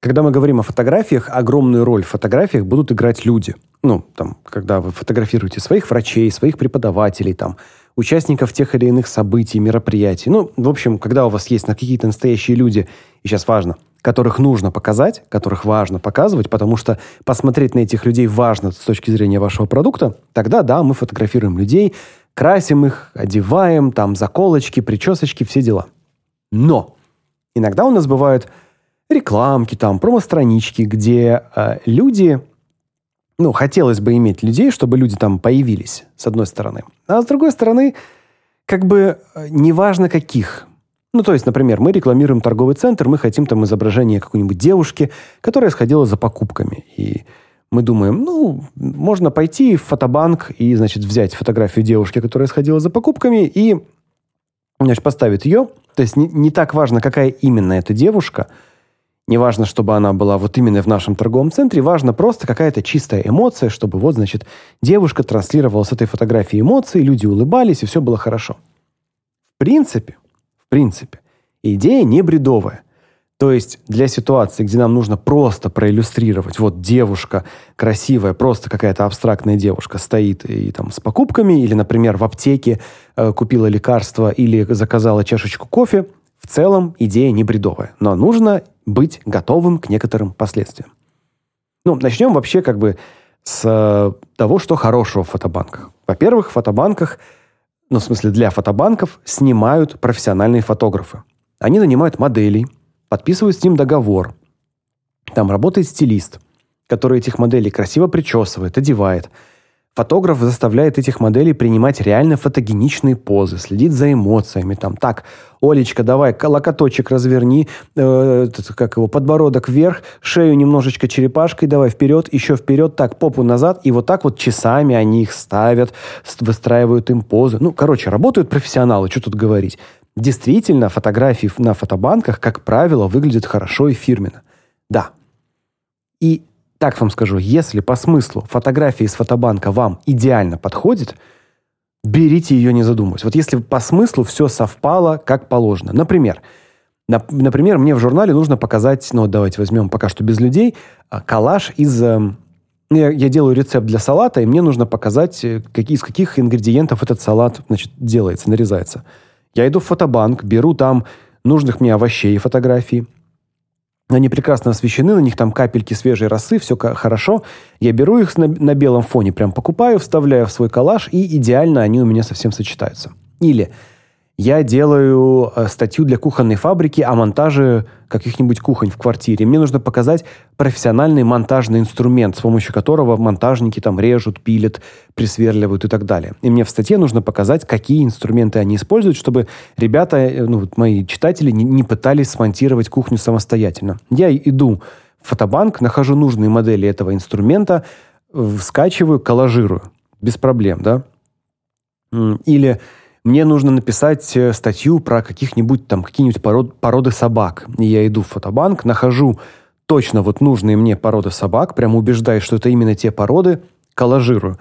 Когда мы говорим о фотографиях, огромную роль в фотографиях будут играть люди. Ну, там, когда вы фотографируете своих врачей, своих преподавателей, там, участников тех или иных событий, мероприятий. Ну, в общем, когда у вас есть на какие-то настоящие люди, и сейчас важно, которых нужно показать, которых важно показывать, потому что посмотреть на этих людей важно с точки зрения вашего продукта, тогда, да, мы фотографируем людей, красим их, одеваем, там, заколочки, причесочки, все дела. Но иногда у нас бывают рекламки, там, промо-странички, где э, люди, ну, хотелось бы иметь людей, чтобы люди там появились, с одной стороны. А с другой стороны, как бы э, неважно каких. Ну, то есть, например, мы рекламируем торговый центр, мы хотим там изображение какой-нибудь девушки, которая сходила за покупками. И мы думаем, ну, можно пойти в фотобанк и, значит, взять фотографию девушки, которая сходила за покупками, и, значит, поставить ее. То есть не, не так важно, какая именно эта девушка – не важно, чтобы она была вот именно в нашем торговом центре, важно просто какая-то чистая эмоция, чтобы вот, значит, девушка транслировала с этой фотографии эмоции, люди улыбались, и все было хорошо. В принципе, в принципе, идея не бредовая. То есть для ситуации, где нам нужно просто проиллюстрировать, вот девушка красивая, просто какая-то абстрактная девушка стоит и там с покупками, или, например, в аптеке э, купила лекарство или заказала чашечку кофе, в целом идея не бредовая, но нужно быть готовым к некоторым последствиям. Ну, начнем вообще как бы с э, того, что хорошего в фотобанках. Во-первых, в фотобанках, ну, в смысле для фотобанков, снимают профессиональные фотографы. Они нанимают моделей, подписывают с ним договор. Там работает стилист, который этих моделей красиво причесывает, одевает – Фотограф заставляет этих моделей принимать реально фотогеничные позы, следить за эмоциями. Там, так, Олечка, давай локоточек разверни, э, как его, подбородок вверх, шею немножечко черепашкой, давай вперед, еще вперед, так, попу назад. И вот так вот часами они их ставят, выстраивают им позы. Ну, короче, работают профессионалы, что тут говорить. Действительно, фотографии на фотобанках, как правило, выглядят хорошо и фирменно. Да. И так вам скажу, если по смыслу фотография из фотобанка вам идеально подходит, берите ее не задумываясь. Вот если по смыслу все совпало как положено. Например, например, мне в журнале нужно показать, ну давайте возьмем пока что без людей, а, коллаж из эм, я, я делаю рецепт для салата, и мне нужно показать, э, какие, из каких ингредиентов этот салат значит, делается, нарезается. Я иду в фотобанк, беру там нужных мне овощей фотографии, они прекрасно освещены, на них там капельки свежей росы, все хорошо. Я беру их на, на белом фоне, прям покупаю, вставляю в свой коллаж, и идеально они у меня совсем сочетаются. Или я делаю э, статью для кухонной фабрики о монтаже каких-нибудь кухонь в квартире. Мне нужно показать профессиональный монтажный инструмент, с помощью которого монтажники там режут, пилят, присверливают и так далее. И мне в статье нужно показать, какие инструменты они используют, чтобы ребята, э, ну, мои читатели не, не пытались смонтировать кухню самостоятельно. Я иду в фотобанк, нахожу нужные модели этого инструмента, скачиваю, коллажирую. Без проблем, да? Или мне нужно написать э, статью про каких-нибудь там какие-нибудь пород, породы собак. И я иду в фотобанк, нахожу точно вот нужные мне породы собак, прямо убеждаюсь, что это именно те породы, коллажирую.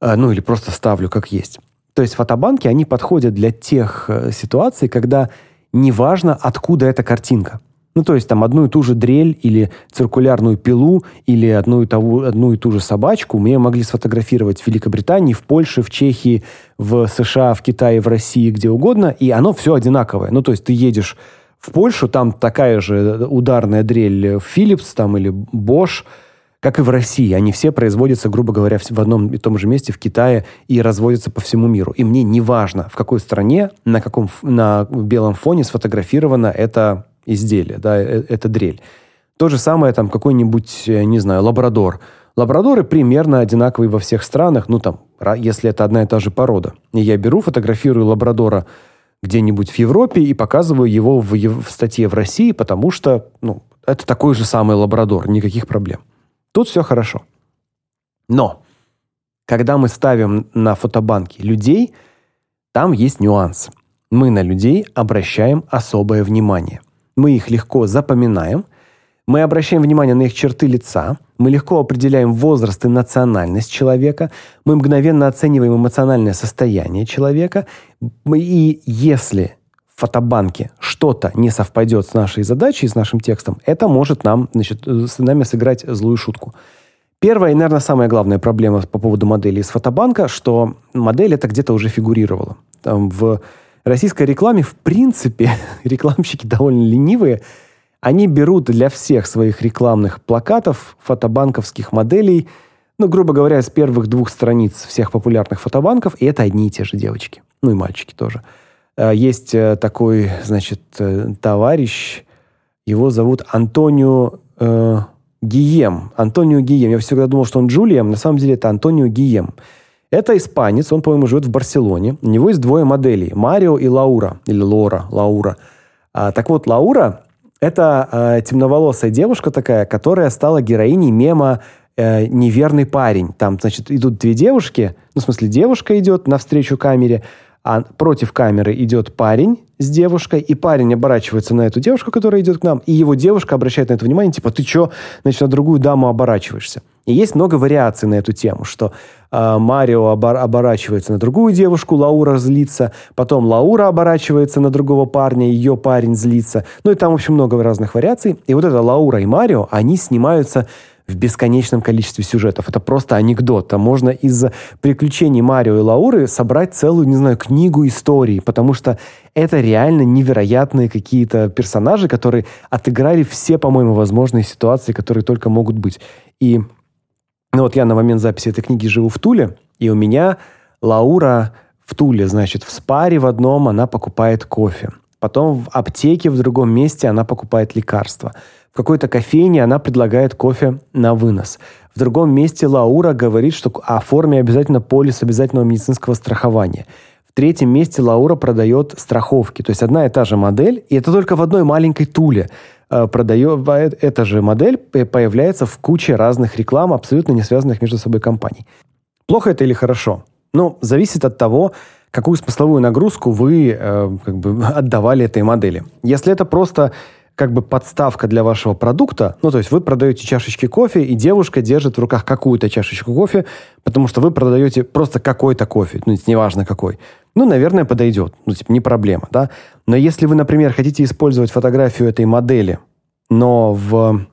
А, ну или просто ставлю как есть. То есть фотобанки, они подходят для тех э, ситуаций, когда неважно, откуда эта картинка. Ну, то есть там одну и ту же дрель или циркулярную пилу или одну и, ту, одну и ту же собачку мне могли сфотографировать в Великобритании, в Польше, в Чехии, в США, в Китае, в России, где угодно, и оно все одинаковое. Ну, то есть ты едешь в Польшу, там такая же ударная дрель Philips там или Bosch, как и в России. Они все производятся, грубо говоря, в одном и том же месте в Китае и разводятся по всему миру. И мне не важно, в какой стране, на каком на белом фоне сфотографировано это изделие, да, э, это дрель. То же самое там какой-нибудь, э, не знаю, лабрадор. Лабрадоры примерно одинаковые во всех странах, ну там, если это одна и та же порода. И я беру, фотографирую лабрадора где-нибудь в Европе и показываю его в, в статье в России, потому что, ну, это такой же самый лабрадор, никаких проблем. Тут все хорошо. Но когда мы ставим на фотобанки людей, там есть нюанс. Мы на людей обращаем особое внимание мы их легко запоминаем, мы обращаем внимание на их черты лица, мы легко определяем возраст и национальность человека, мы мгновенно оцениваем эмоциональное состояние человека, и если фотобанке что-то не совпадет с нашей задачей, с нашим текстом, это может нам, значит, с нами сыграть злую шутку. Первая и, наверное, самая главная проблема по поводу модели из фотобанка, что модель это где-то уже фигурировала. Там в российской рекламе, в принципе, рекламщики довольно ленивые. Они берут для всех своих рекламных плакатов фотобанковских моделей, ну, грубо говоря, с первых двух страниц всех популярных фотобанков, и это одни и те же девочки. Ну и мальчики тоже. А, есть э, такой, значит, э, товарищ, его зовут Антонио э, Гием. Антонио Гием. Я всегда думал, что он Джулием, на самом деле это Антонио Гием. Это испанец, он, по-моему, живет в Барселоне. У него есть двое моделей, Марио и Лаура, или Лора, Лаура. А, так вот, Лаура – это э, темноволосая девушка такая, которая стала героиней мема э, «Неверный парень». Там, значит, идут две девушки, ну, в смысле, девушка идет навстречу камере – а против камеры идет парень с девушкой, и парень оборачивается на эту девушку, которая идет к нам, и его девушка обращает на это внимание, типа, ты что, значит, на другую даму оборачиваешься. И есть много вариаций на эту тему, что э, Марио обор- оборачивается на другую девушку, Лаура злится, потом Лаура оборачивается на другого парня, ее парень злится. Ну и там, в общем, много разных вариаций. И вот это Лаура и Марио, они снимаются в бесконечном количестве сюжетов. Это просто анекдот. Там можно из приключений Марио и Лауры собрать целую, не знаю, книгу истории, потому что это реально невероятные какие-то персонажи, которые отыграли все, по-моему, возможные ситуации, которые только могут быть. И ну вот я на момент записи этой книги живу в Туле, и у меня Лаура в Туле, значит, в спаре в одном она покупает кофе. Потом в аптеке в другом месте она покупает лекарства – в какой-то кофейне она предлагает кофе на вынос. В другом месте Лаура говорит, что оформи обязательно полис обязательного медицинского страхования. В третьем месте Лаура продает страховки. То есть одна и та же модель, и это только в одной маленькой туле продает, э, эта же модель появляется в куче разных реклам, абсолютно не связанных между собой компаний. Плохо это или хорошо? Ну, зависит от того, какую смысловую нагрузку вы э, как бы отдавали этой модели. Если это просто как бы подставка для вашего продукта. Ну, то есть вы продаете чашечки кофе, и девушка держит в руках какую-то чашечку кофе, потому что вы продаете просто какой-то кофе, ну, неважно какой. Ну, наверное, подойдет. Ну, типа, не проблема, да? Но если вы, например, хотите использовать фотографию этой модели, но в...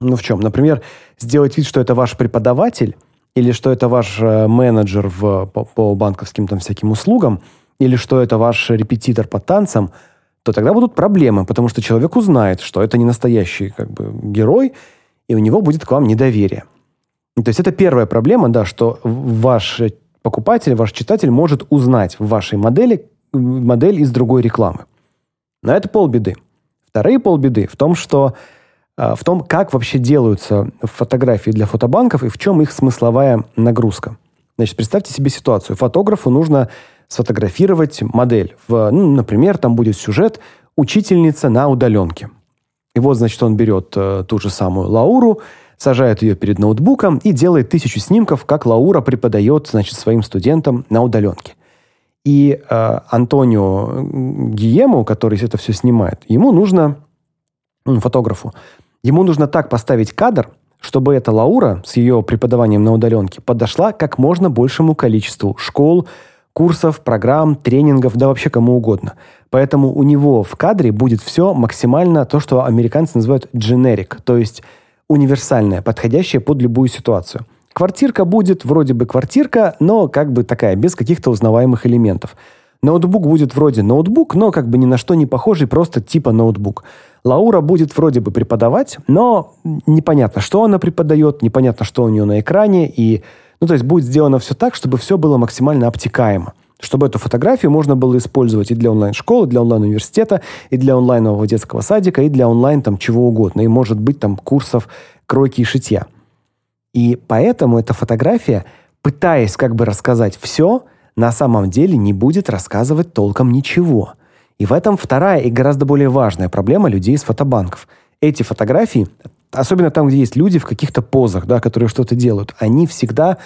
Ну, в чем? Например, сделать вид, что это ваш преподаватель, или что это ваш э, менеджер в, по, по банковским там всяким услугам, или что это ваш репетитор по танцам – то тогда будут проблемы, потому что человек узнает, что это не настоящий как бы герой, и у него будет к вам недоверие. То есть это первая проблема, да, что ваш покупатель, ваш читатель может узнать в вашей модели модель из другой рекламы. Но это полбеды. Вторые полбеды в том, что а, в том, как вообще делаются фотографии для фотобанков и в чем их смысловая нагрузка. Значит, представьте себе ситуацию. Фотографу нужно сфотографировать модель. В, ну, например, там будет сюжет «Учительница на удаленке». И вот, значит, он берет э, ту же самую Лауру, сажает ее перед ноутбуком и делает тысячу снимков, как Лаура преподает, значит, своим студентам на удаленке. И э, Антонио Гиему, который это все снимает, ему нужно, фотографу, ему нужно так поставить кадр, чтобы эта Лаура с ее преподаванием на удаленке подошла как можно большему количеству школ, курсов, программ, тренингов, да вообще кому угодно. Поэтому у него в кадре будет все максимально то, что американцы называют generic, то есть универсальное, подходящее под любую ситуацию. Квартирка будет вроде бы квартирка, но как бы такая, без каких-то узнаваемых элементов. Ноутбук будет вроде ноутбук, но как бы ни на что не похожий, просто типа ноутбук. Лаура будет вроде бы преподавать, но непонятно, что она преподает, непонятно, что у нее на экране, и ну, то есть будет сделано все так, чтобы все было максимально обтекаемо. Чтобы эту фотографию можно было использовать и для онлайн-школы, для онлайн-университета, и для онлайнового детского садика, и для онлайн там чего угодно. И может быть там курсов кройки и шитья. И поэтому эта фотография, пытаясь как бы рассказать все, на самом деле не будет рассказывать толком ничего. И в этом вторая и гораздо более важная проблема людей из фотобанков. Эти фотографии особенно там, где есть люди в каких-то позах, да, которые что-то делают, они всегда,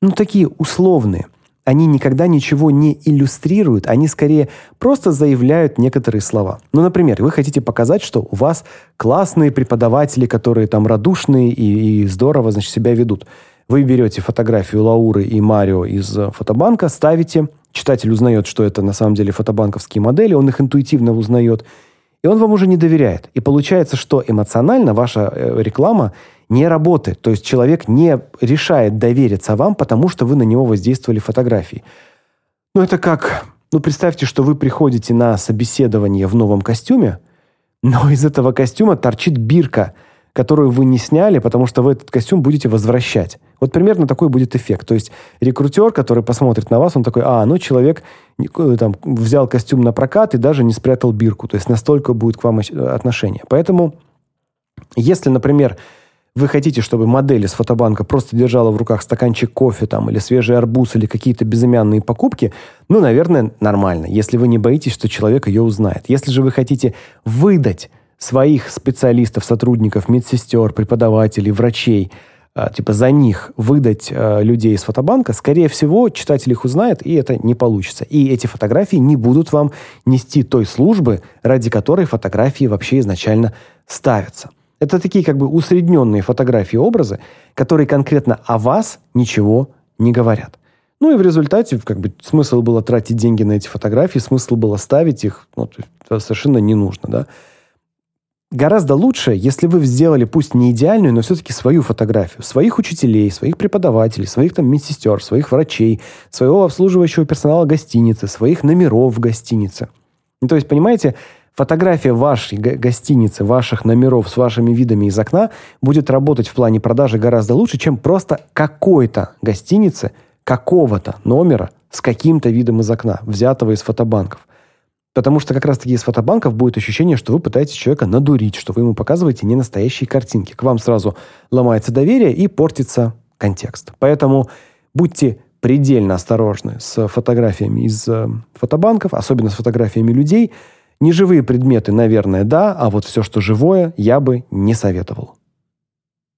ну, такие условные. Они никогда ничего не иллюстрируют, они скорее просто заявляют некоторые слова. Ну, например, вы хотите показать, что у вас классные преподаватели, которые там радушные и, и здорово, значит, себя ведут. Вы берете фотографию Лауры и Марио из фотобанка, ставите читатель узнает, что это на самом деле фотобанковские модели, он их интуитивно узнает, и он вам уже не доверяет. И получается, что эмоционально ваша э, реклама не работает. То есть человек не решает довериться вам, потому что вы на него воздействовали фотографией. Ну, это как... Ну, представьте, что вы приходите на собеседование в новом костюме, но из этого костюма торчит бирка – которую вы не сняли, потому что вы этот костюм будете возвращать. Вот примерно такой будет эффект. То есть рекрутер, который посмотрит на вас, он такой, а, ну человек э, там взял костюм на прокат и даже не спрятал бирку. То есть настолько будет к вам отношение. Поэтому, если, например, вы хотите, чтобы модель из фотобанка просто держала в руках стаканчик кофе там, или свежий арбуз, или какие-то безымянные покупки, ну, наверное, нормально, если вы не боитесь, что человек ее узнает. Если же вы хотите выдать своих специалистов, сотрудников, медсестер, преподавателей, врачей, типа за них выдать а, людей из фотобанка, скорее всего, читатель их узнает, и это не получится. И эти фотографии не будут вам нести той службы, ради которой фотографии вообще изначально ставятся. Это такие как бы усредненные фотографии образы, которые конкретно о вас ничего не говорят. Ну и в результате как бы смысл было тратить деньги на эти фотографии, смысл было ставить их, ну, совершенно не нужно, да. Гораздо лучше, если вы сделали пусть не идеальную, но все-таки свою фотографию. Своих учителей, своих преподавателей, своих там медсестер, своих врачей, своего обслуживающего персонала гостиницы, своих номеров в гостинице. Ну, то есть, понимаете, фотография вашей гостиницы, ваших номеров с вашими видами из окна будет работать в плане продажи гораздо лучше, чем просто какой-то гостиницы, какого-то номера с каким-то видом из окна, взятого из фотобанков. Потому что как раз-таки из фотобанков будет ощущение, что вы пытаетесь человека надурить, что вы ему показываете не настоящие картинки. К вам сразу ломается доверие и портится контекст. Поэтому будьте предельно осторожны с фотографиями из э, фотобанков, особенно с фотографиями людей. Неживые предметы, наверное, да, а вот все, что живое, я бы не советовал.